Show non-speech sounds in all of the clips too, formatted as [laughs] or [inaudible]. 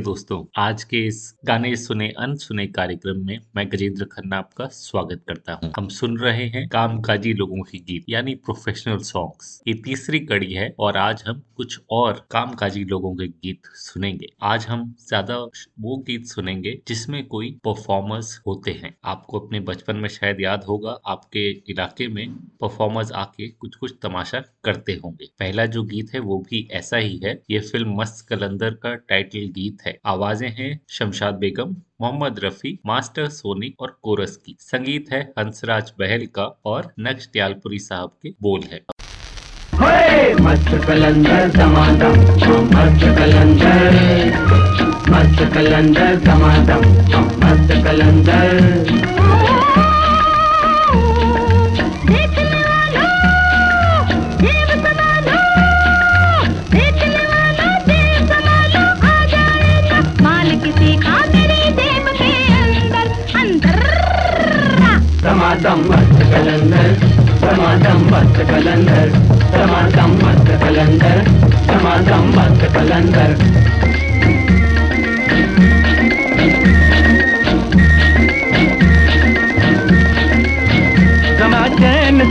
नमस्ते दोस्तों, आज के इस गाने सुने अनसुने कार्यक्रम में मैं गजेंद्र खन्ना आपका स्वागत करता हूँ। हम सुन रहे हैं कामकाजी लोगों की गीत, यानी प्रोफेशनल सॉन्ग्स ये तीसरी कड़ी है और आज हम कुछ और कामकाजी लोगों के गीत सुनेंगे। आज हम ज़्यादा वो गीत सुनेंगे जिसमें कोई परफॉर्मर्स होते हैं। आपको अपने बचपन में शायद याद होगा, आपके इलाके में परफॉर्मर्स आके कुछ कुछ तमाशा करते होंगे। पहला जो गीत है, वो भी ऐसा ही है। ये फ़िल्म मस्त कलंदर का टाइटल गीत है। आवाज़ें हैं शमशाद बेगम, मोहम्मद रफी, मास्टर सोनी और कोरस की। संगीत है हंसराज बहल का और नक्श दयालपुरी साहब के बोल है। कलंदर कलंदर कलंदर दमादम मस्त कलंदर दमादम मस्त कलंदर दमादम मस्त कलंदर दमादम मस्त कलंदर।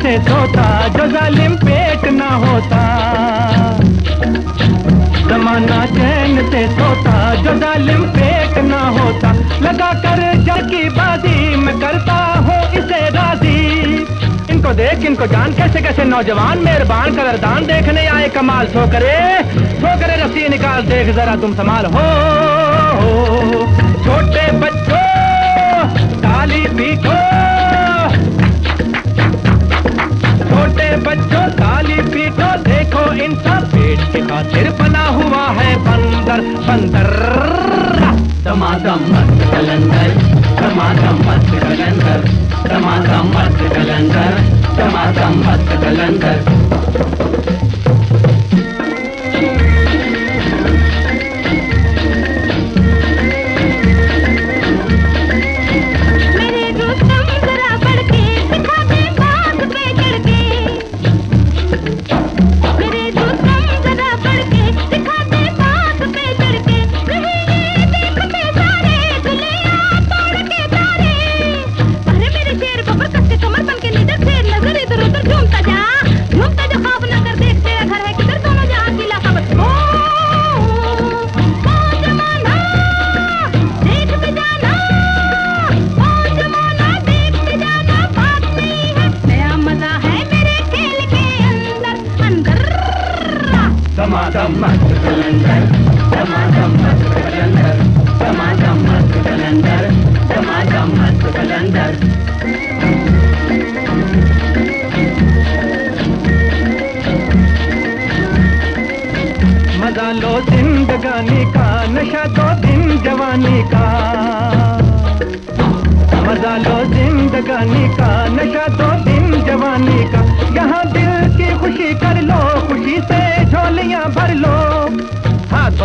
से सोता जो जालिम देख इनको जान कैसे कैसे नौजवान मेहरबान कदरदान देखने आए कमाल सो करे सो करे रस्सी निकाल देख जरा तुम संभाल हो, छोटे बच्चों ताली पीटो। छोटे बच्चों ताली पीटो। देखो इनका पेट के खातिर बना हुआ है बंदर बंदर। दमादम मस्त कलंदर दमादम मस्त कलंदर दमादम मस्त कलंदर। दमादम भक्त कलंदर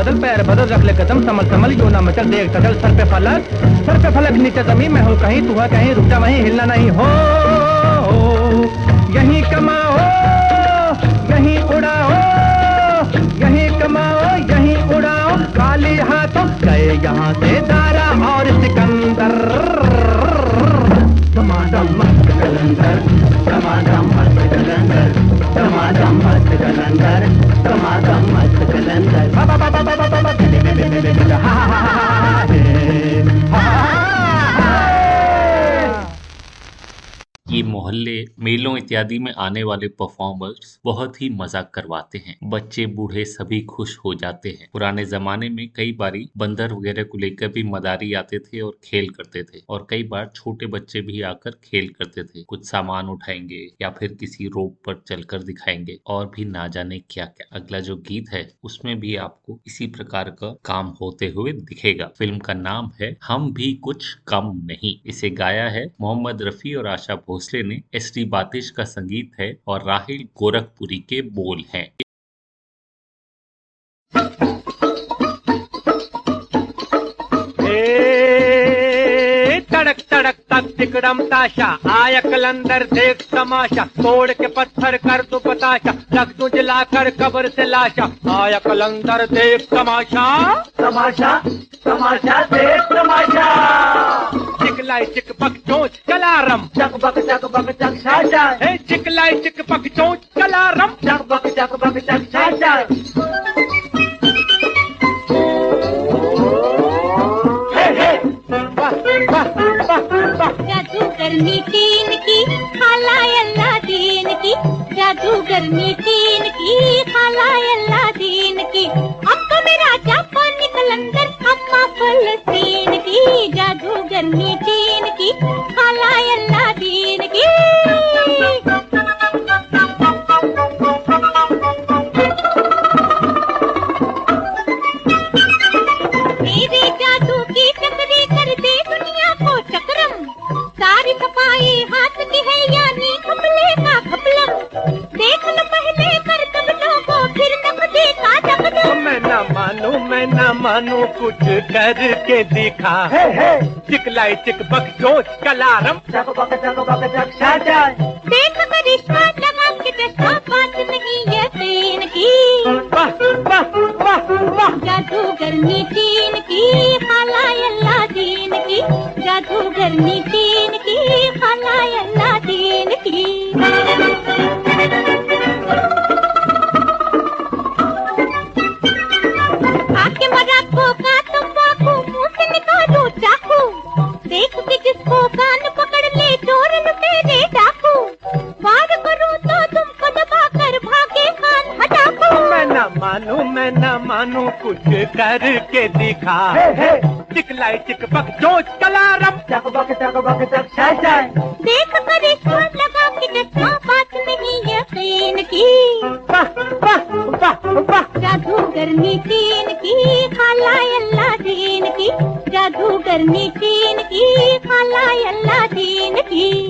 बदल, पैर बदल रख ले कदम समल समल यो ना मचल, देख तगल सर पे फलक। सर पे फलक, नीचे ज़मीन, में हो कहीं, तू कहीं, रुक जा, वहीं हिलना नहीं। हो, यहीं कमाओ, यहीं उड़ाओ, यहीं कमाओ, यहीं उड़ाओ काली हाथों गए यहाँ से दारा और सिकंदर। दमादम मस्त कलंदर दमादम मस्त कलंदर दमादम मस्त कलंदर दमादम मस्त कलंदर। ये मोहल्ले मेलों इत्यादि में आने वाले परफॉर्मर्स बहुत ही मज़ाक करवाते हैं। बच्चे, बूढ़े सभी खुश हो जाते हैं। पुराने जमाने में कई बारी बंदर वगैरह को लेकर भी मदारी आते थे और खेल करते थे और कई बार छोटे बच्चे भी आकर खेल करते थे। कुछ सामान उठाएँगे या फिर किसी रोप पर चलकर दिखाएँगे और भी ना जाने क्या क्या अगला जो गीत है, उसमें भी आपको इसी प्रकार का काम होते हुए दिखेगा। फ़िल्म का नाम है, हम भी कुछ कम नहीं। इसे गाया है मोहम्मद रफी और आशा भोसले ने, एस टी बातिश का संगीत है और राहिल गोरखपुरी के बोल हैं। ए, तड़क तड़क तक तिकड़म ताशा आया कलंदर देख तमाशा तोड़ के पत्थर कर तू बताशा रख तू जलाकर कब्र से लाशा आया कलंदर देख तमाशा। तमाशा तमाशा देख तमाशा। चिकलाई चिक पक चोच कलारम। चक बक चक बक चक छा हे चिकलाई चिक पक चोच कलारम। चक बक चक बक चक जादूगरनी तीन की, खाला अल्लाह दीन की जादूगरनी तीन की, खाला अल्लाह दीन की। अब तो मेरा जापान कलंदर अम्मा फलस्तीन की जादूगरनी तीन की, खाला अल्लाह दीन की। जादू की चक्रम। सारी सफ़ाई हाथ की है यानी खपले का खपलम। देख लो पहले कर का मैं न मानू मैं न मानू कुछ करके दिखा। हे हे। चिकलाई चिक कलारम। बक चक छा देख करिश्मा लगा के चश्मा बात नहीं यकीन की। वाह वाह वाह वाह। जादूगरनी तीन की खाला अल्लाह दीन की। जादूगरनी तीन की खाला अल्लाह दीन की। आके मजाको का तंबाकू मुँह से निकालो चाकू। देख के जिसको कान पकड़ ले चोर लुटेरे डाकू। वार करूँ तो तुमको दबा कर भागे खान हटाकू। मैं न मानू मैं न मानू कुछ करके दिखा। हे हे। चिकलाई चिक पक चोच कलारम चक बक चक बक चक छा जाए देख कर इसको लगा के चश्मा बात नहीं यकीन की वाह वाह वाह वाह। जादूगरनी तीन की खाला अल्लाह दीन की जादूगरनी चीन की खाला अल्लाह दीन की।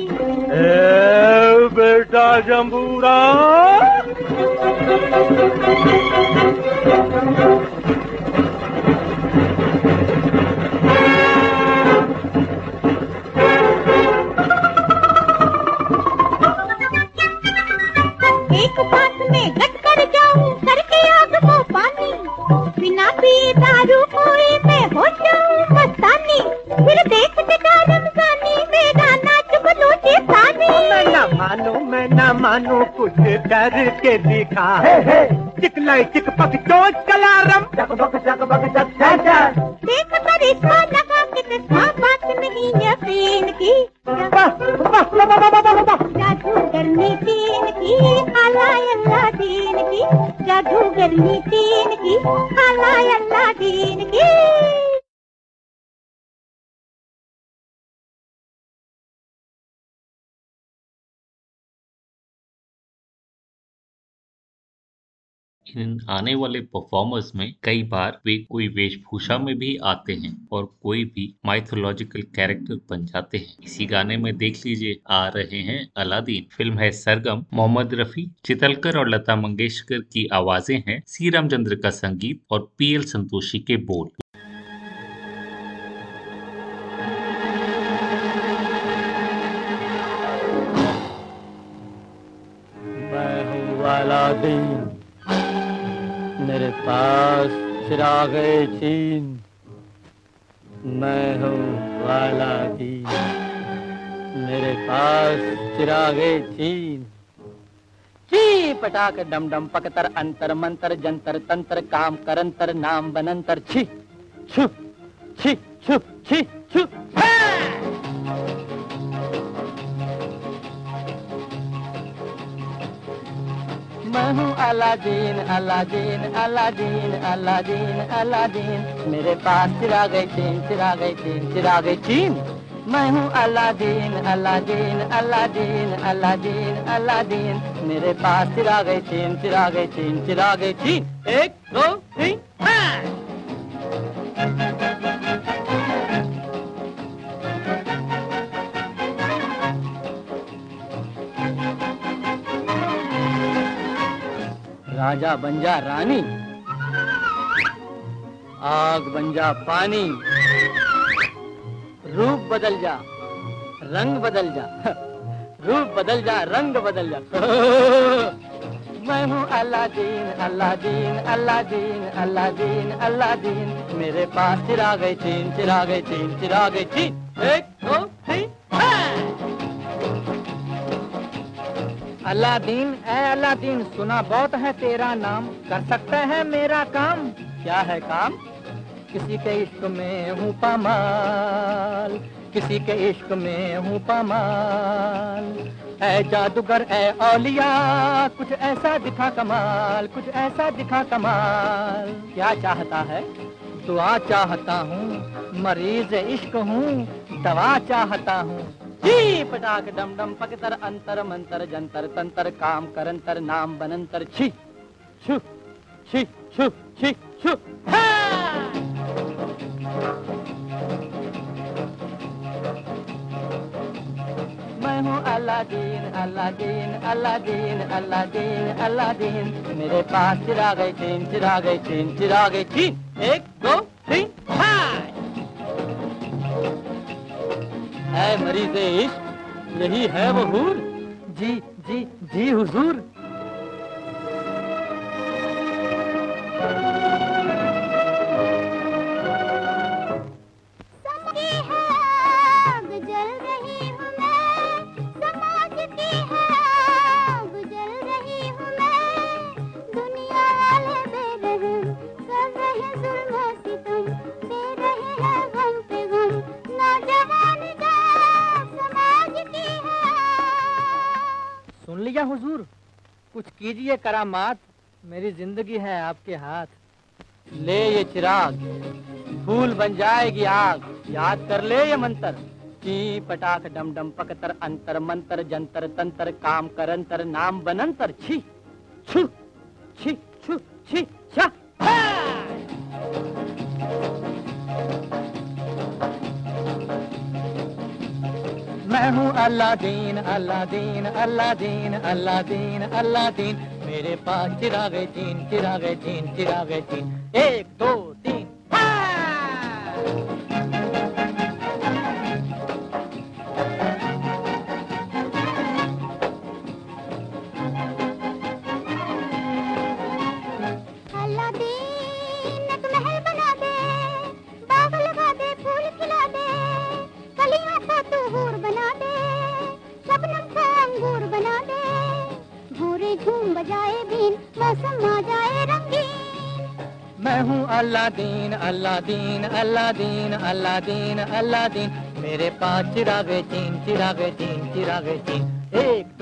वाले परफॉर्मर्स में कई बार वे कोई वेशभूषा में भी आते हैं और कोई भी माइथोलॉजिकल कैरेक्टर बन जाते हैं। इसी गाने में देख लीजिए, आ रहे हैं अलादीन। फ़िल्म है सरगम। मोहम्मद रफी, चितलकर और लता मंगेशकर की आवाज़ें हैं। सी रामचंद्र का संगीत और पी एल संतोषी के बोल। पास चिरागे चीन मैं हूँ वाला दिन मेरे पास चिरागे चीन ची पटाक डम डम पकतर, अंतर, मंतर, जंतर, तंत्र, काम करंतर, नाम बनंतर, छी, छु छी छु छी, छु मैं हूँ Aladdin Aladdin Aladdin Aladdin Aladdin. मेरे पास चिराग चीन चिराग चीन चिराग चीन। मैं हूँ Aladdin Aladdin Aladdin Aladdin Aladdin. मेरे पास चिराग चीन चिराग चीन चिरा गई चीन। एक, दो, तीन राजा बन जा रानी। आग बन जा पानी। रूप बदल जा, रंग बदल जा। [laughs] रूप बदल जा, रंग बदल जा। [laughs] मैं हूँ Aladdin Aladdin Aladdin Aladdin Aladdin मेरे पास चिराग चीन चिराग चीन चिराग चीन। एक, दो, तीन अल्लादीन ए अल्लादीन सुना बहुत है तेरा नाम। कर सकता है मेरा काम। क्या है काम? किसी के इश्क में हूँ पमाल। किसी के इश्क में हूँ पमाल। ऐ जादूगर, ऐ औलिया, कुछ ऐसा दिखा कमाल, कुछ ऐसा दिखा कमाल। क्या चाहता है? दुआ चाहता हूँ, मरीज़, इश्क हूँ, दवा चाहता हूँ। जी पटाक डम डम पकतर अंतर मंतर जंतर तंतर काम करंतर नाम बनंतर छी, छु छी छु छी, छु! मैं हूँ Aladdin Aladdin Aladdin Aladdin Aladdin मेरे पास चिरा चिराग चीन चिराग चीन चिराग चीन। एक, दो, तीन हाँ! मरीज़ इश्क यही है वो हूर जी जी जी हुजूर कीजिए करामात मेरी ज़िंदगी है आपके हाथ। ले ये चिराग, फूल बन जाएगी आग। याद कर ले ये मंत्र की पटाख डम डम पकतर अंतर मंतर, जंतर तंतर, काम करंतर, नाम बनंतर, छी, छु छी छु, छी, छा! मैं हूँ Aladdin Aladdin Aladdin Aladdin Aladdin मेरे पास चिराग चीन चिराग चीन चिराग चीन। एक दो Aladdin Aladdin Aladdin Aladdin Aladdin. मेरे पास चिरागे चीन चिरागे चीन चिरागे चीन एक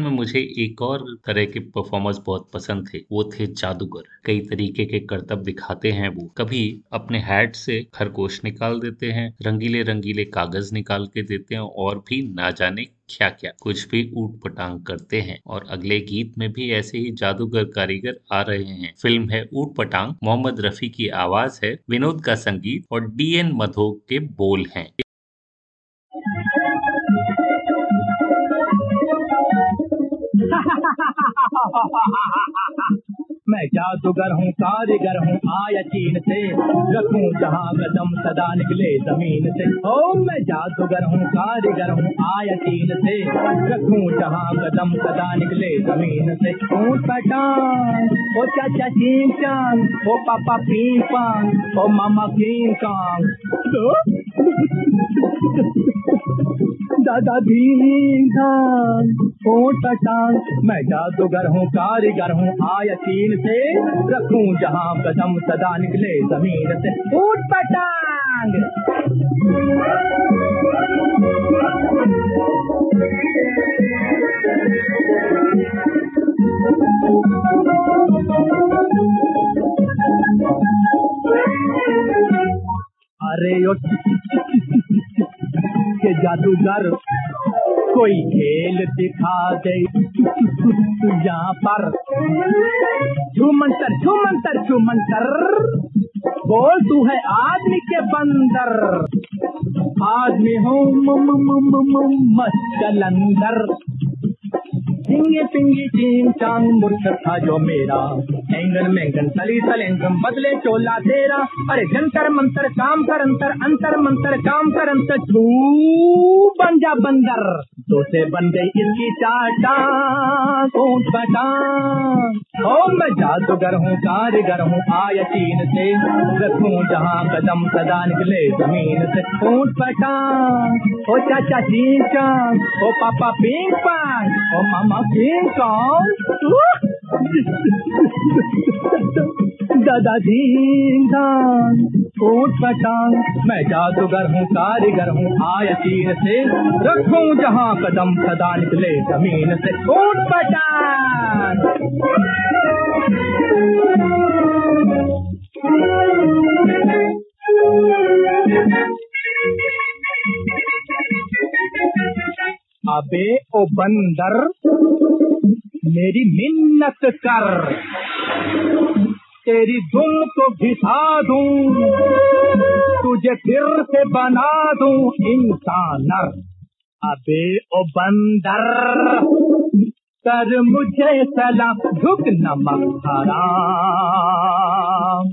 में मुझे एक और तरह के परफॉर्मर्स बहुत पसंद थे। वो थे जादूगर। कई तरीके के करतब दिखाते हैं वो। कभी अपने हैट से खरगोश निकाल देते हैं, रंगीले रंगीले कागज़ निकाल के देते हैं और भी ना जाने क्या क्या कुछ भी ऊट पटांग करते हैं और अगले गीत में भी ऐसे ही जादूगर कारीगर आ रहे हैं। फ़िल्म है ऊट पटांग। मोहम्मद रफी की आवाज़ है, विनोद का संगीत और डी एन मधो के बोल हैं। मैं जादूगर हूँ, कारीगर हूँ, आया चीन से। रखूँ जहाँ कदम सदा निकले ज़मीन से। ओ, मैं जादूगर हूँ, कारीगर हूँ, आया चीन से। रखूँ जहाँ कदम सदा निकले ज़मीन से। ऊँट पटांग ओ चाचा चीन चांग, ओ पापा पीन पांग, ओ मामा कीन कांग। दादा ऊँट पटांग मैं जादूगर हूँ, कारीगर हूँ आया चीन से रखूँ जहाँ कदम सदा निकले ज़मीन से। ऊँट पटांग अरे के जादूगर कोई खेल दिखा दे। यहाँ पर झूमंतर झूमंतर झूमंतर। बोल, तू है आदमी के बंदर। आदमी हूँ मस्त कलंदर पिंगी पिंगी चीन चांग मूर्ख था जो मेरा। एंगन मेंगन सल एंगम बदले चोला तेरा। अरे जंतर मंतर, काम कर अंतर अंतर मंतर, काम कर अंतर छू बन जा बंदर। दो से बन गई इसकी चाटा ऊँट पटांग ओ, मैं जादूगर हूँ, कारीगर हूँ, आया चीन से। रखूँ जहाँ कदम सदा निकले ज़मीन से। ऊँट पटांग ओ, चाचा चीन का, ओ, पापा पिंग पांग ओ, मामा किंग कॉन्ग ऊँट पटांग मैं जादूगर हूँ, कारीगर हूँ, आय चीन से। रखूँ जहाँ कदम सदा निकले ज़मीन से। ऊँट पटांग अबे ओ बंदर, मेरी मिन्नत कर। तेरी धुन को घिसा दूँ, तुझे फिर से बना दूँ इंसानर अबे ओ बंदर, कर मुझे सलाम झुक नमक हराम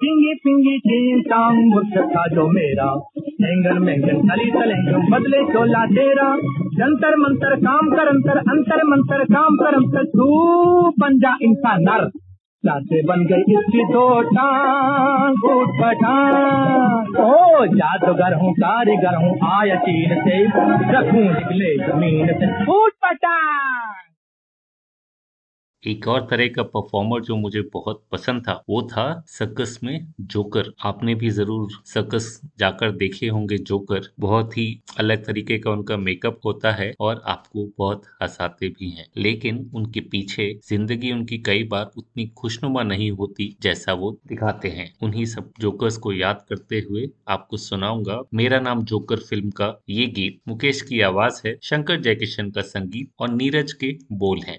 पिंगी पिंगी चीन टांग मुर्ख जो मेरा। एंगन मेंगन तली तलेंगन बदले चोला तेरा। जंतर मंतर काम कर, अंतर अंतर मंतर काम कर, अंतर तू बन जा इंसान नर। से बन गई इसकी दो ओ, जादूगर हूँ, कारीगर हूँ आया चीन से रखूँ निकले ज़मीन से। फूट पटांग एक और तरह का परफॉर्मर जो मुझे बहुत पसंद था, वो था सर्कस में जोकर आपने भी ज़रूर सर्कस जाकर देखे होंगे जोकर बहुत ही अलग तरीके का उनका मेकअप होता है और आपको बहुत हंसाते भी हैं। लेकिन उनके पीछे ज़िंदगी उनकी कई बार उतनी खुशनुमा नहीं होती जैसा वो दिखाते हैं। उन्हीं सब जोकर्स को याद करते हुए आपको सुनाऊँगा। मेरा नाम जोकर फ़िल्म का ये गीत। मुकेश की आवाज़ है, शंकर जयकिशन का संगीत और नीरज के बोल हैं।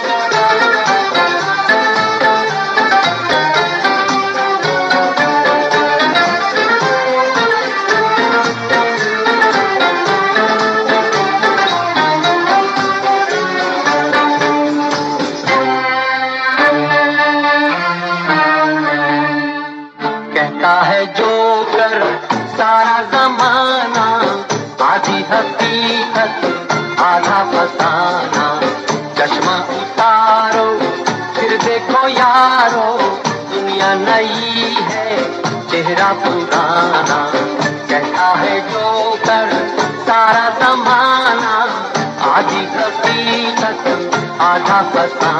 हकीकत आधा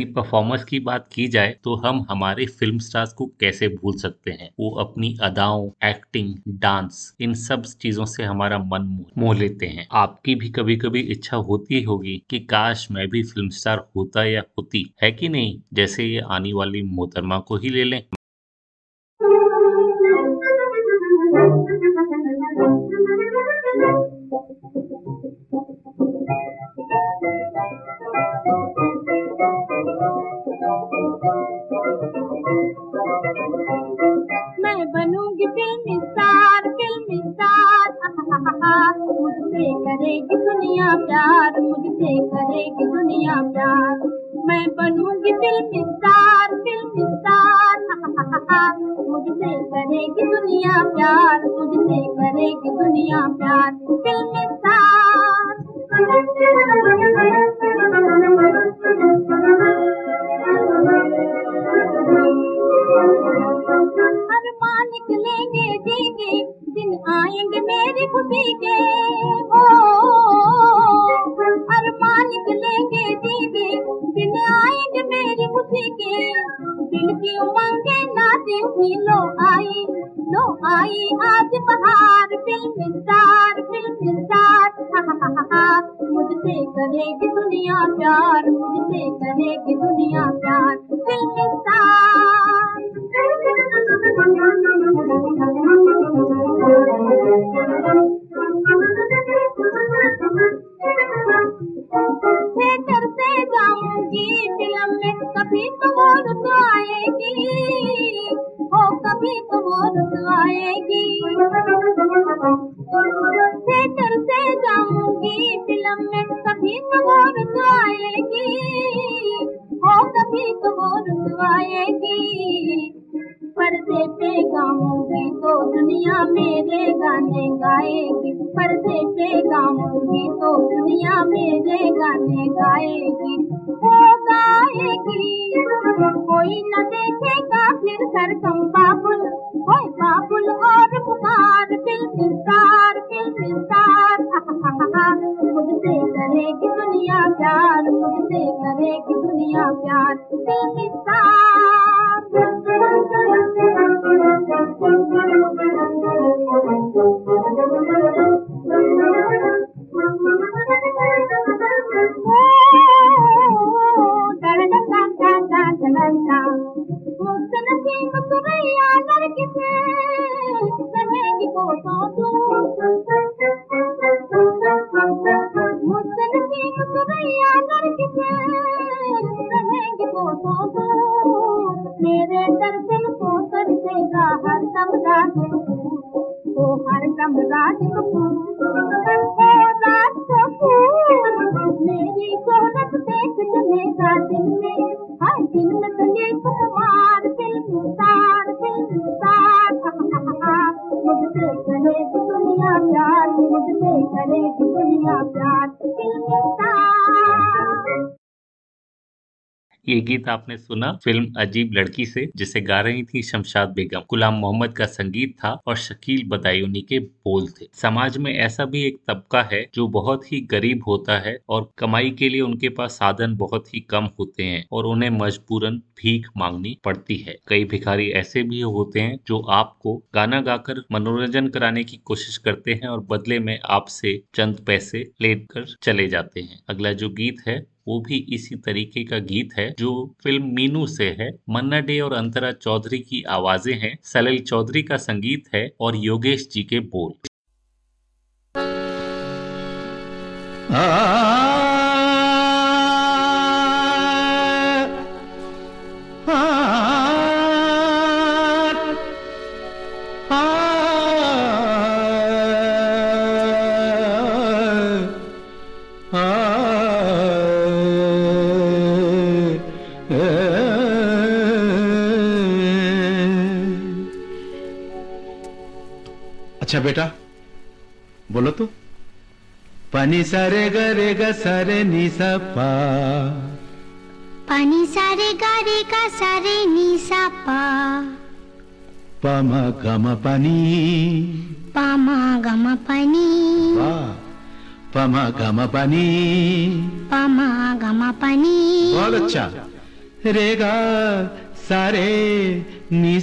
यदि परफॉर्मर्स की बात की जाए तो हम हमारे फ़िल्म स्टार्स को कैसे भूल सकते हैं? वो अपनी अदाओं एक्टिंग डांस इन सब चीज़ों से हमारा मन मोह- लेते हैं। आपकी भी कभी कभी इच्छा होती होगी कि, काश मैं भी फ़िल्म स्टार होता या होती। है कि नहीं? जैसे ये आने वाली मोहतरमा को ही ले लें। बनूँगी फ़िल्म स्टार फ़िल्म स्टार मुझसे करेगी दुनिया प्यार, मुझसे करेगी दुनिया प्यार। मैं बनूँगी फ़िल्म स्टार फ़िल्म स्टार मुझसे करेगी दुनिया प्यार, मुझसे करेगी दुनिया प्यार। फ़िल्म स्टार निकलेंगे जीगे दिन आएंगे मेरी खुशी के हो अरमान निकलेंगे जीगे दिन आएंगे मेरी खुशी के दिल की उमंगे नाचे हुई लो आई लो आई आज बहार फ़िल्म स्टार फ़िल्म स्टार मुझसे करेगी दुनिया प्यार मुझसे करेगी दुनिया प्यार फ़िल्म थिएटर से जाऊँगी, फ़िल्म में कभी तो वो रुत आएगी। हो, कभी तो वो रुत आएगी। थिएटर से जाऊँगी, फ़िल्म में कभी तो वो रुत आएगी। हो, कभी तो वो रुत आएगी। पर्दे पे गाऊँगी तो दुनिया मेरे गाने गाएगी। पर्दे पे गाऊँगी तो दुनिया मेरे गाने गाएगी। वो गाएगी, कोई न देखेगा फिर सरगम बाबुल। ओए बाबुल और पुकार फ़िल्म स्टार फ़िल्म स्टार मुझसे करेगी दुनिया प्यार, मुझसे करेगी दुनिया प्यार। फ़िल्म स्टार ये गीत आपने सुना, फ़िल्म अजीब लड़की से, जिसे गा रही थी शमशाद बेगम। गुलाम मोहम्मद का संगीत था और शकील बदायूनी के बोल थे। समाज में ऐसा भी एक तबका है, जो बहुत ही गरीब होता है और कमाई के लिए उनके पास साधन बहुत ही कम होते हैं और उन्हें मजबूरन भीख मांगनी पड़ती है। कई भिखारी ऐसे भी होते हैं, जो आपको गाना गाकर मनोरंजन कराने की कोशिश करते हैं और बदले में आपसे चंद पैसे लेकर चले जाते हैं। अगला जो गीत है वो भी इसी तरीके का गीत है, जो फ़िल्म मीनू से है। मन्ना डे और अंतरा चौधरी की आवाज़ें हैं, सलिल चौधरी का संगीत है और योगेश जी के बोल। अच्छा बेटा बोलो तो। पानी सारे गरे ग सारे नी सा पा पानी सारे गारे का सारे नीसा पा पा म ग म पानी। पामा गमा पानी। पा पा म ग पानी। पामा गमा पानी। बहुत अच्छा। रेगा सारे नी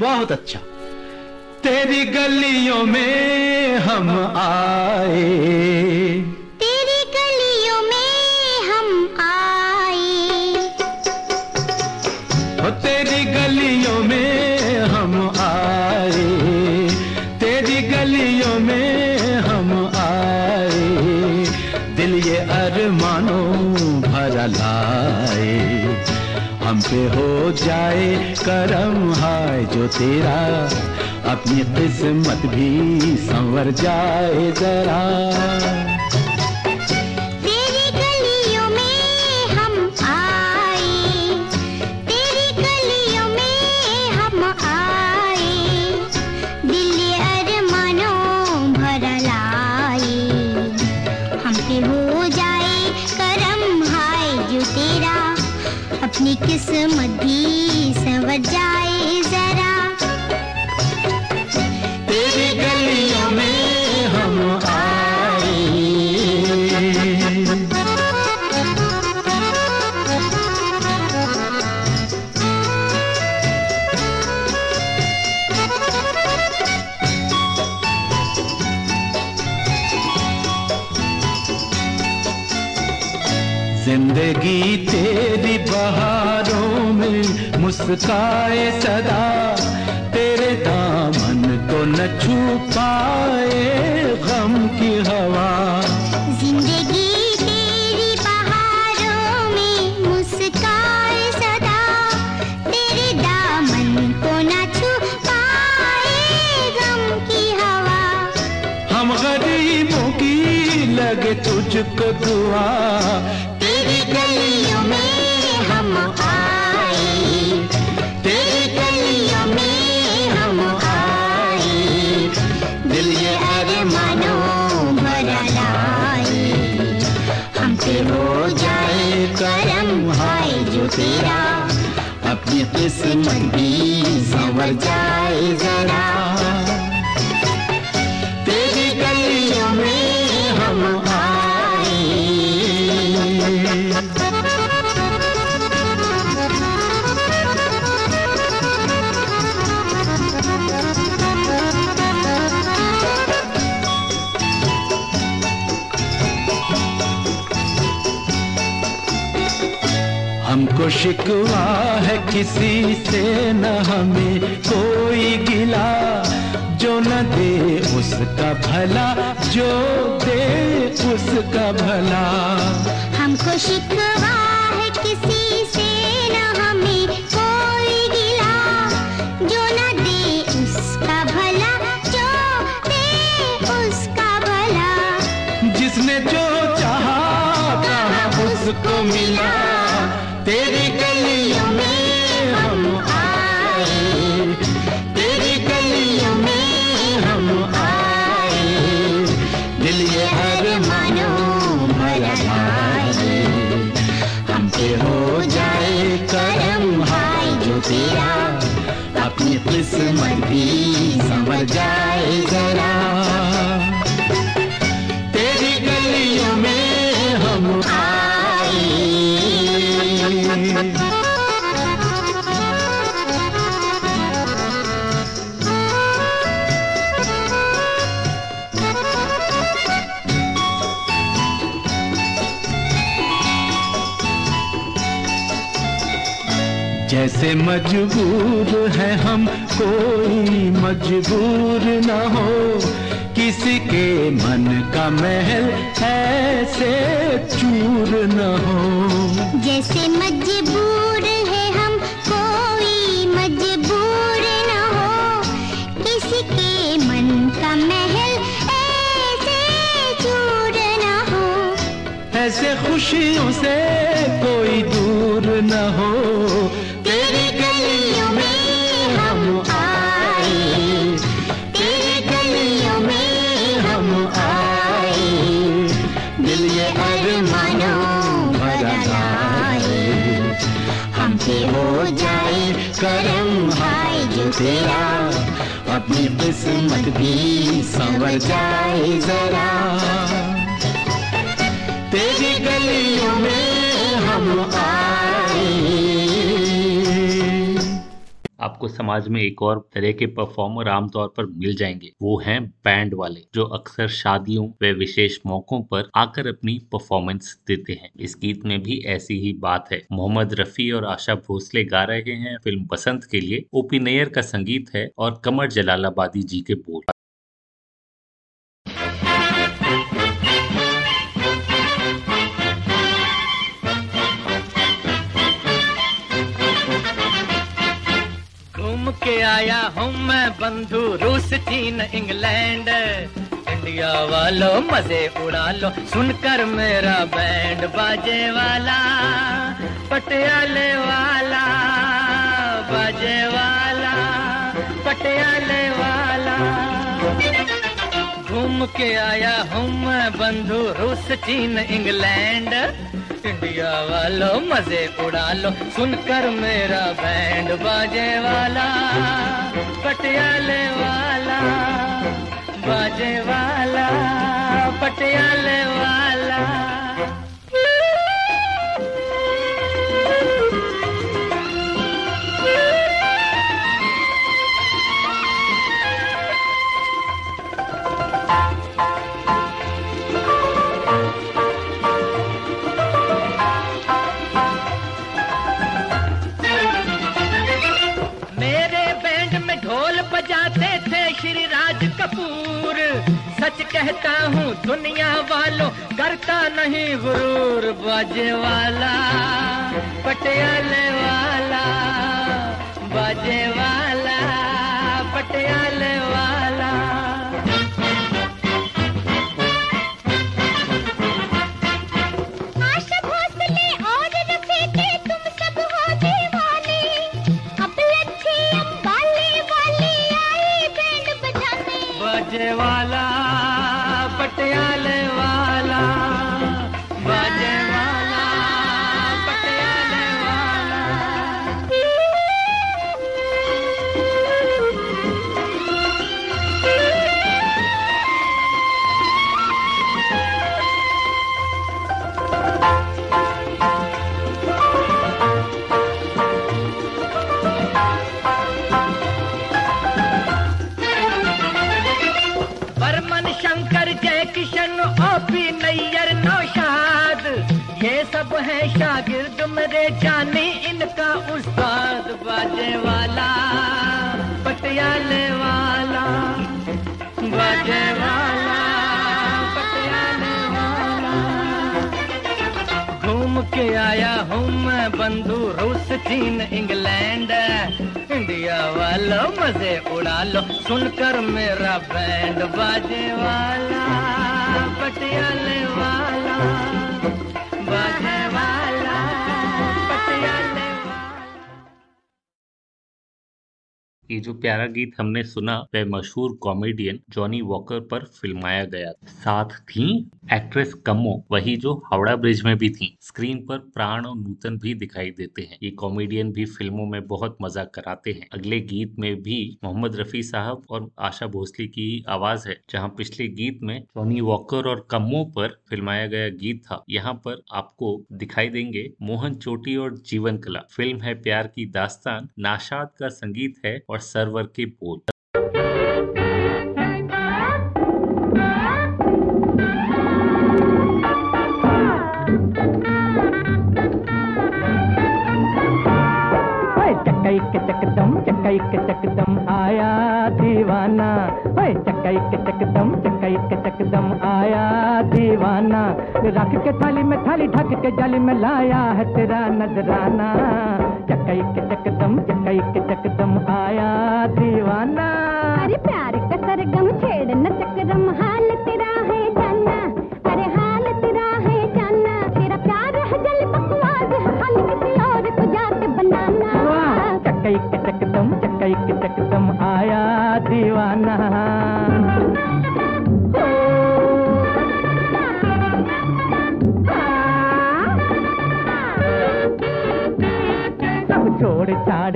बहुत अच्छा। तेरी गलियों में हम आए। हम हो जाए करम हाय जो तेरा। अपनी किस्मत भी संवर जाए जरा। संवर जाए जरा। मुस्काए सदा तेरे दामन को न छू पाए गम की हवा। ज़िंदगी तेरी बहारों में मुस्काए सदा तेरे दामन को न छू पाए गम की हवा। हम गरीबों की लगे तुझको दुआ किस्मत भी संवर जाए जरा। शिकवा है किसी से न हमें कोई गिला, जो न दे उसका भला, जो दे उसका भला। हमको शिकवा है किसी से जैसे मजबूर है हम कोई मजबूर न हो। किसी के मन का महल ऐसे चूर न हो। जैसे मजबूर है हम कोई मजबूर न हो। किसी के मन का महल ऐसे चूर न हो। ऐसे खुशियों से कोई दूर न हो। तेरा अपनी किस्मत भी संवर जाए जरा। तेरी गलियों में आपको समाज में एक और तरह के परफॉर्मर आमतौर पर मिल जाएँगे। वो हैं बैंड वाले, जो अक्सर शादियों व विशेष मौकों पर आकर अपनी परफॉर्मेंस देते हैं। इस गीत में भी ऐसी ही बात है। मोहम्मद रफी और आशा भोसले गा रहे हैं फ़िल्म बसंत के लिए। ओपी नैयर का संगीत है और कमर जलालाबादी जी के बोल। के आया हूँ मैं बंधु, रूस चीन, इंग्लैंड। इंडिया वालों, मज़े उड़ा लो सुनकर मेरा बैंड बाजे वाला, पटियाले वाला, बाजे वाला, पटियाले वाला। घूम के आया हूँ मैं बंधु, रूस, चीन, इंग्लैंड। इंडिया वालों, मज़े उड़ा लो सुनकर मेरा बैंड बाजे वाला, पटियाले वाला, बाजे वाला, पटियाले वाला। कहता हूँ, दुनिया वालों करता नहीं, गुरूर बाजे वाला, पटियाले वाला, बाजे वाला, पटियाले वाला। है शागिर्द मेरे जानी, इनका उस्ताद बाजे वाला, पटियाले वाला, बाजे वाला, पटियाले वाला। घूम के आया हूँ मैं बंधु रूस, चीन, इंग्लैंड, इंडिया वालों, मज़े उड़ा लो। सुनकर मेरा बैंड बाजे वाला, पटियाले वाला। ये जो प्यारा गीत हमने सुना, वह मशहूर कॉमेडियन जॉनी वॉकर पर फिल्माया गया साथ थी एक्ट्रेस कमो, वही जो हावड़ा ब्रिज में भी थी। स्क्रीन पर प्राण और नूतन भी दिखाई देते हैं। ये कॉमेडियन भी फ़िल्मों में बहुत मज़ा कराते हैं। अगले गीत में भी मोहम्मद रफी साहब और आशा भोसले की आवाज़ है, जहाँ पिछले गीत में जॉनी वॉकर और कमो पर फिल्माया गया गीत था। यहाँ पर आपको दिखाई देंगे मोहन चोटी और जीवन कला। फ़िल्म है प्यार की दास्तान, नाशाद का संगीत है और सरवर के के चकदम आया दीवाना। चकदम चकदम आया दीवाना। रख के थाली में थाली, ढक के जाली में लाया है तेरा नजराना। चक्कई के चकदम चक्कई के चकदम आया दीवाना। अरे प्यार का सरगम चक्रम हाल तेरा है जाना। अरे हाल तेरा है जाना तेरा प्यार है जल बकवास हाल किसी और को जाके बनाना! चकदम चकदम आया दीवाना।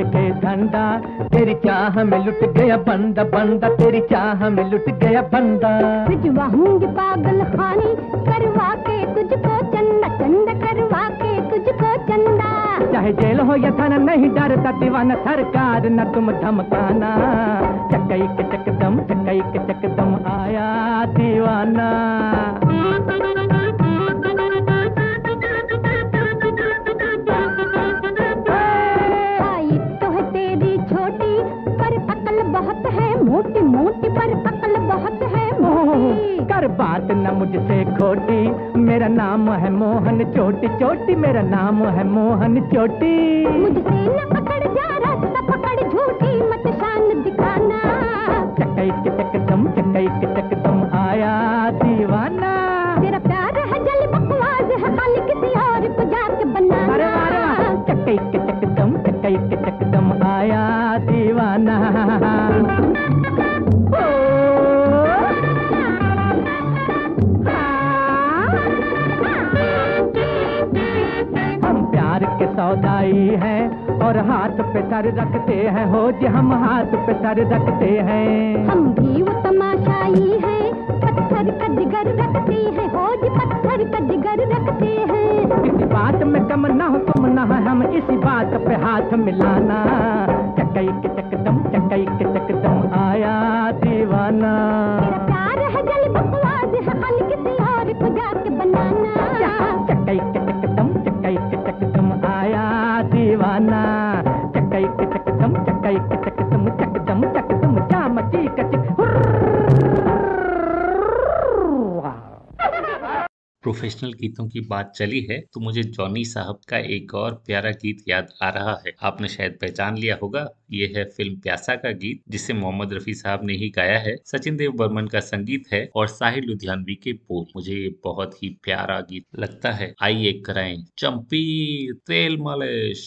छाड़ के धंधा तेरी चाह में लुट गया बंदा बंदा तेरी चाह में लुट गया बंदा। भिजवाऊँगी पागल खानी करवा के तुझको चंदा चंदा करवा के तुझको चंदा। चाहे जेल हो या थाना नहीं डरता दीवाना सरकार न तुम धमकाना। चक्कई के चकदम चक्कई के चकदम आया दीवाना। मुझसे खोटी। मेरा नाम है मोहन चोटी चोटी, मेरा नाम है मोहन चोटी। मुझसे न और हाथ पे सर रखते हैं हो जी हम हाथ पे सर रखते हैं। हम भी वो तमाशाई है पत्थर का जिगर रखते हैं हो जी पत्थर का जिगर रखते हैं। किसी बात में कम ना हो तुम ना हो हम इसी बात पे हाथ मिलाना। चक्कई के चकदम चक्कई के चकदम आया दीवाना। प्रोफेशनल गीतों की बात चली है तो मुझे जॉनी साहब का एक और प्यारा गीत याद आ रहा है। आपने शायद पहचान लिया होगा, ये है फ़िल्म प्यासा का गीत, जिसे मोहम्मद रफी साहब ने ही गाया है। सचिन देव बर्मन का संगीत है और साहिल लुधियानवी के बोल। मुझे ये बहुत ही प्यारा गीत लगता है। आइए कराएँ चंपी तेल मालिश।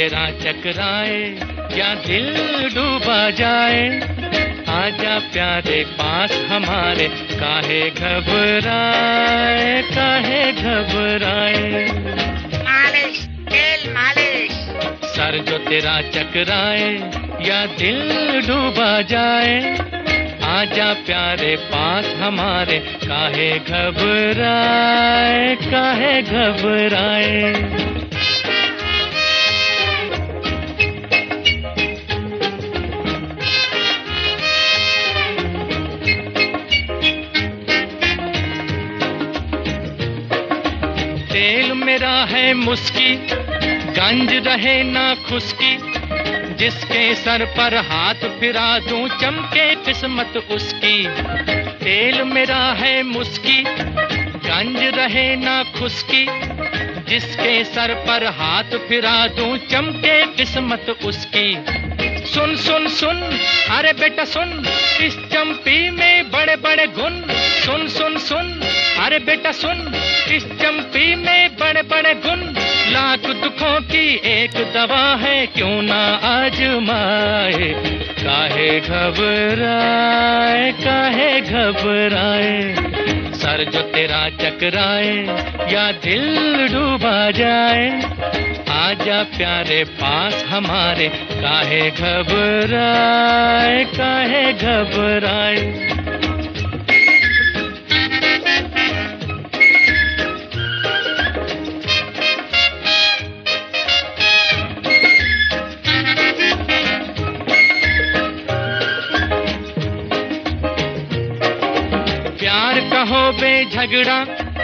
तेरा चकराए या दिल डूबा जाए? आजा प्यारे पास हमारे काहे घबराए काहे घबराए? मालिश तेल मालिश। सर जो तेरा चकराए या दिल डूबा जाए? आजा प्यारे पास हमारे काहे घबराए काहे घबराए? मेरा है मुस्की, गंज रहे ना खुशकी जिसके सर पर हाथ फिरा दूँ चमके किस्मत उसकी। तेल मेरा है मुस्की, गंज रहे ना खुशकी जिसके सर पर हाथ फिरा दूँ चमके किस्मत उसकी। सुन सुन सुन, अरे बेटा सुन, इस चंपी में बड़े बड़े गुण। सुन सुन सुन अरे बेटा सुन, इस चंपी में बड़े बड़े गुण। लाख दुखों की एक दवा है, क्यों ना आजमाए? काहे घबराए काहे घबराए? सर जो तेरा चकराए, या दिल डूबा जाए? आजा प्यारे पास हमारे, काहे घबराए काहे घबराए? बे झगड़ा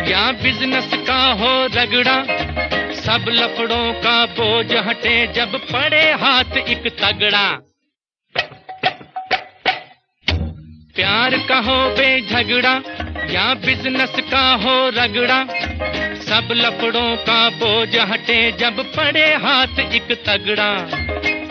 या बिज़नेस का हो रगड़ा, सब लफड़ों का बोझ हटे जब पड़े हाथ एक तगड़ा। प्यार का हो बे झगड़ा या बिज़नेस का हो रगड़ा, सब लफड़ों का बोझ हटे जब पड़े हाथ एक तगड़ा।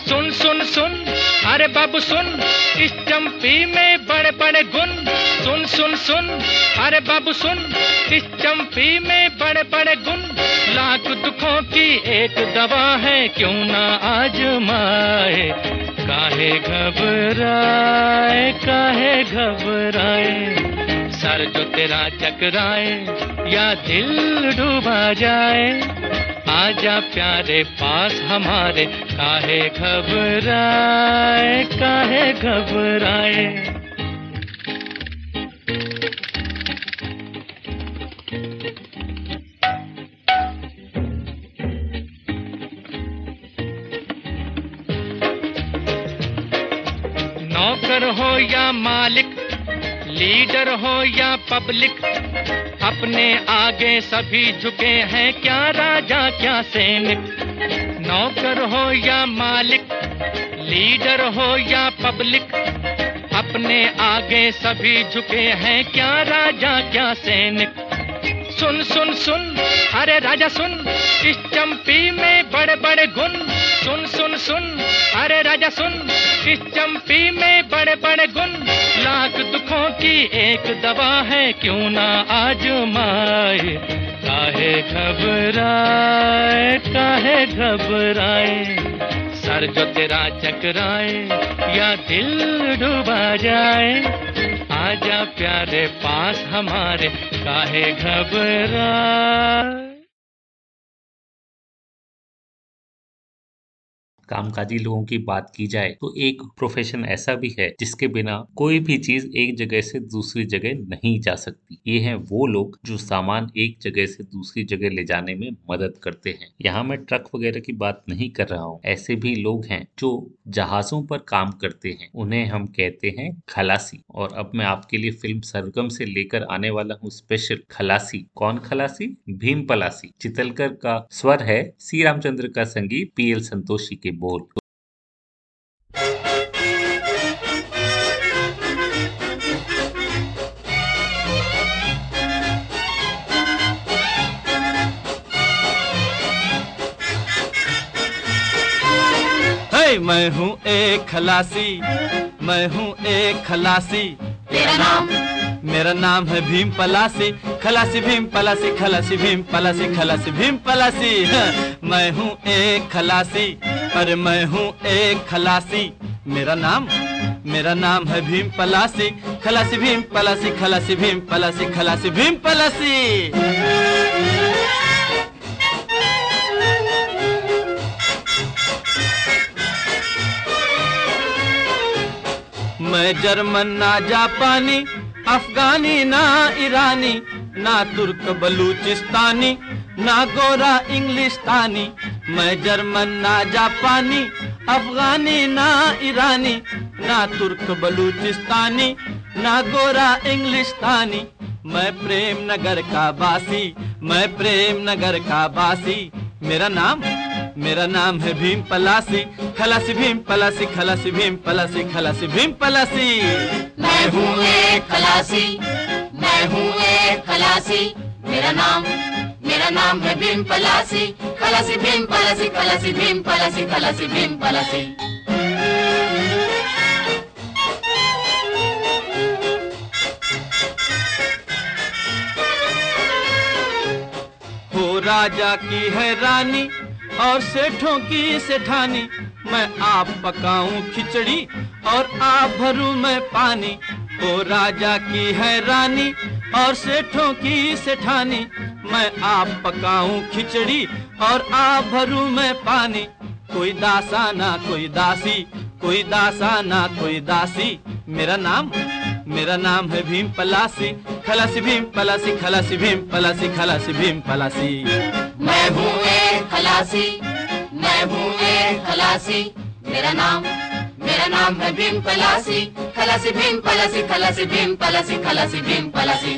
सुन सुन सुन। अरे बाबू, सुन। इस चंपी में बड़े बड़े गुण। सुन सुन सुन। अरे बाबू, सुन। इस चंपी में बड़े बड़े गुण। लाख दुखों की एक दवा है, क्यों ना आजमाए? काहे घबराए काहे घबराए? सर जो तेरा चकराए, या दिल डूबा जाए? आजा प्यारे पास हमारे काहे घबराए काहे घबराए। नौकर हो या मालिक लीडर हो या पब्लिक, अपने आगे सभी झुके हैं क्या राजा, क्या सैनिक? नौकर हो या मालिक, लीडर हो या पब्लिक, अपने आगे सभी झुके हैं क्या राजा, क्या सैनिक? सुन सुन सुन। अरे राजा, सुन। इस चंपी में बड़े बड़े गुण। सुन सुन सुन। अरे राजा, सुन। इस चंपी में बड़े बड़े गुण। लाख दुखों की एक दवा है, क्यों ना आजमाए? काहे घबराए काहे घबराए? सर जो तेरा चकराए, या दिल डूबा जाए? आजा प्यारे पास हमारे काहे घबराए कामकाजी लोगों की बात की जाए तो एक प्रोफेशन ऐसा भी है जिसके बिना कोई भी चीज़ एक जगह से दूसरी जगह नहीं जा सकती। ये हैं वो लोग जो सामान एक जगह से दूसरी जगह ले जाने में मदद करते हैं। यहाँ मैं ट्रक वगैरह की बात नहीं कर रहा हूँ। ऐसे भी लोग हैं जो जहाजों पर काम करते हैं। उन्हें हम कहते हैं खलासी। और अब मैं आपके लिए फ़िल्म सरगम से लेकर आने वाला हूँ स्पेशल खलासी। कौन खलासी? भीम पलासी चितलकर का स्वर है। सी रामचंद्र का संगीत पी एल संतोषी के बोल मैं हूँ एक खलासी मैं हूँ एक खलासी। तेरा नाम? मेरा नाम है भीम पलासी खलासी भीम पलासी खलासी भीम पलासी खलासी भीम पलासी। मैं हूँ एक खलासी अरे मैं हूँ एक खलासी। मेरा नाम? मेरा नाम है भीम पलासी खलासी भीम पलासी खलासी भीम पलासी खलासी भीम पलासी। मैं जर्मन ना जापानी, अफगानी ना ईरानी, ना तुर्क, बलूचिस्तानी, ना गोरा इंग्लिस्तानी। मैं जर्मन ना जापानी, अफगानी ना ईरानी, ना तुर्क, बलूचिस्तानी, ना गोरा इंग्लिस्तानी। मैं प्रेम नगर का बासी मैं प्रेम नगर का बासी मेरा नाम मेरा नाम है भीम पलासी खलासी भीम पलासी खलासी भीम पलासी खलासी भीम पलासी। मैं हूँ एक खलासी मैं हूँ एक खलासी। मेरा नाम मेरा नाम है भीम पलासी खलासी भीम पलासी खलासी भीम पलासी खलासी भीम पलासी। हो राजा की है रानी और सेठों की सेठानी, मैं आप पकाऊं खिचड़ी और आप भरूं मैं पानी। हो राजा की है रानी और सेठों की सेठानी, मैं आप पकाऊं खिचड़ी और आप भरूं मैं पानी। कोई दासा ना कोई दासी, कोई दासा ना कोई दासी। मेरा नाम मेरा नाम है भीम पलासी, खलासी भीम पलासी, खलासी भीम पलासी, खलासी भीम पलासी। मैं हूँ खलासी, मैं हूँ एक खलासी। मेरा नाम मेरा नाम है भीम पलासी। खलासी, भीम पलासी, खलासी, भीम पलासी, खलासी, भीम पलासी।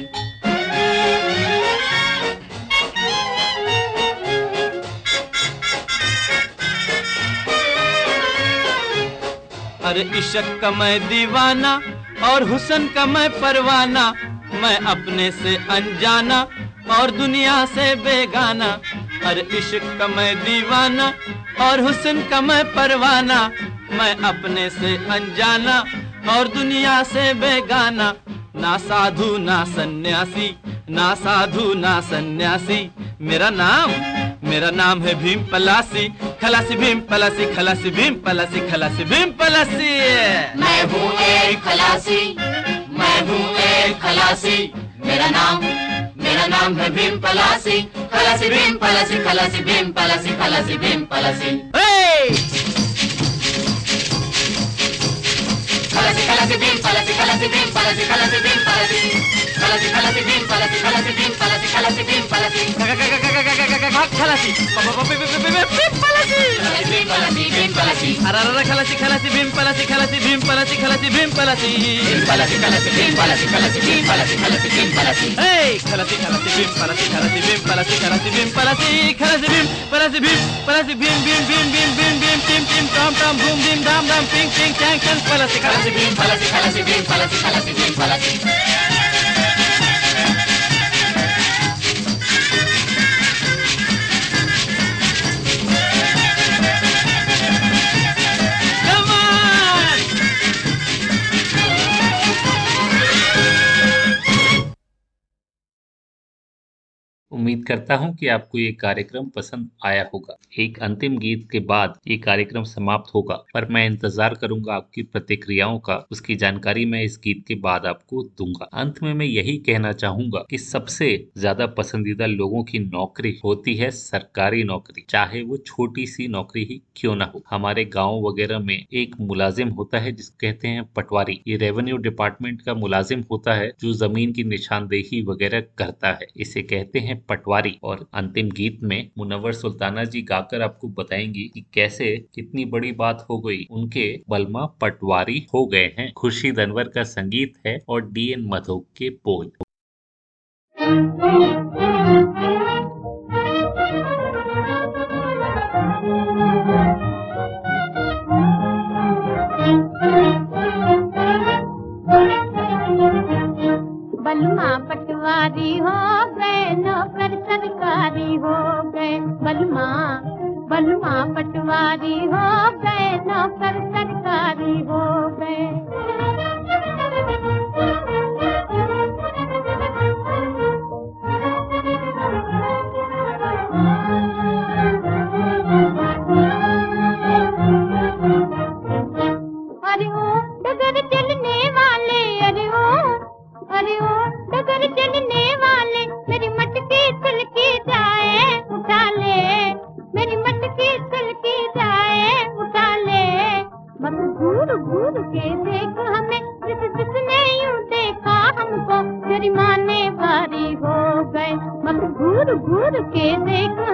अरे इशक का मैं दीवाना और हुसन का मैं परवाना। मैं अपने से अनजाना और दुनिया से बेगाना। अरे इश्क का मैं दीवाना और हुसन का मैं परवाना। मैं अपने से अनजाना और दुनिया से बेगाना। ना साधु, ना सन्यासी, ना साधु, ना सन्यासी। मेरा नाम मेरा नाम है भीम पलासी। खलासी भीम पलासी, खलासी भीम पलासी, खलासी भीम पलासी। मैं हूँ एक खलासी, मैं हूँ एक खलासी। मेरा नाम मेरा नाम है भीम पलासी खलासी भीम पलासी खलासी भीम पलासी खलासी भीम पलासी खलासी खलासी भीम पलासी खलासी भीम पलासी खलासी भीम पलासी खलासी खलासी भीम पलासी खलासी भीम पलासी खलासी भीम पलासी खलासी भीम पलासी भीम पलासी भीम पलासी अरे खलासी खलासी भीम पलासी खलासी भीम पलासी खलासी भीम पलासी भीम पलासी खलासी भीम पलासी खलासी भीम पलासी खलासी भीम पलासी Hey! खलासी खलासी भीम पलासी खलासी भीम पलासी खलासी भीम पलासी खलासी भीम पलासी भीम पलासी भीम भीम भीम भीम भीम भीम टिम टिम टॉम टॉम भूम भीम धाम धाम पिंग पिंग चैंग चैंग पलासी खलासी उम्मीद करता हूँ कि आपको ये कार्यक्रम पसंद आया होगा। एक अंतिम गीत के बाद ये कार्यक्रम समाप्त होगा, पर मैं इंतज़ार करूँगा आपकी प्रतिक्रियाओं का। उसकी जानकारी मैं इस गीत के बाद आपको दूँगा। अंत में मैं यही कहना चाहूँगा कि सबसे ज़्यादा पसंदीदा लोगों की नौकरी होती है सरकारी नौकरी, चाहे वो छोटी सी नौकरी ही क्यों ना हो। हमारे गाँव वगैरह में एक मुलाजिम होता है जिसको कहते हैं पटवारी। ये रेवेन्यू डिपार्टमेंट का मुलाजिम होता है जो ज़मीन की निशानदेही वगैरह करता है। इसे कहते हैं पटवारी। और अंतिम गीत में मुनव्वर सुल्ताना जी गाकर आपको बताएँगी कि कैसे कितनी बड़ी बात हो गई। उनके बलमा पटवारी हो गए हैं। खुर्शीद अनवर का संगीत है और डी एन मधोक के बोल। बलमा पटवारी हो गए, नौकर सरकारी हो गए। बलमा बलमा पटवारी हो गए, नौकर सरकारी हो गए। अरे ओ डगर चलने वाले अरे ओ अरे ओ मगर चलने वाले, मेरी मटकी छलकी जाए, उठा मेरी मटकी छलकी जाए, उठा ले। घूर घूर के देख हमें, जिस जिसने यूँ देखा हमको जरिमाने बारी हो गए मत घूर घूर के देख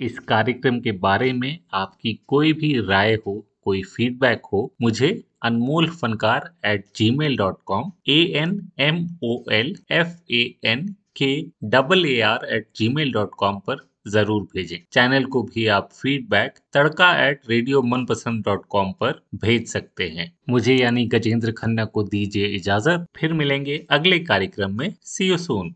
इस कार्यक्रम के बारे में आपकी कोई भी राय हो, कोई फीडबैक हो, मुझे Anmol Fankaar at gmail dot com A N M O L F A N K double A R at gmail dot com पर ज़रूर भेजें। चैनल को भी आप फीडबैक तड़का एट रेडियो मनपसंद डॉट कॉम पर भेज सकते हैं। मुझे यानी गजेंद्र खन्ना को दीजिए इजाज़त। फिर मिलेंगे अगले कार्यक्रम में। सी यू सून